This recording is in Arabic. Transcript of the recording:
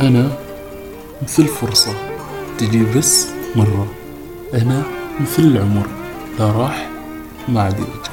أنا مثل فرصة تجي بس مرة. أنا مثل العمر. لا راح ما عاد يرجع.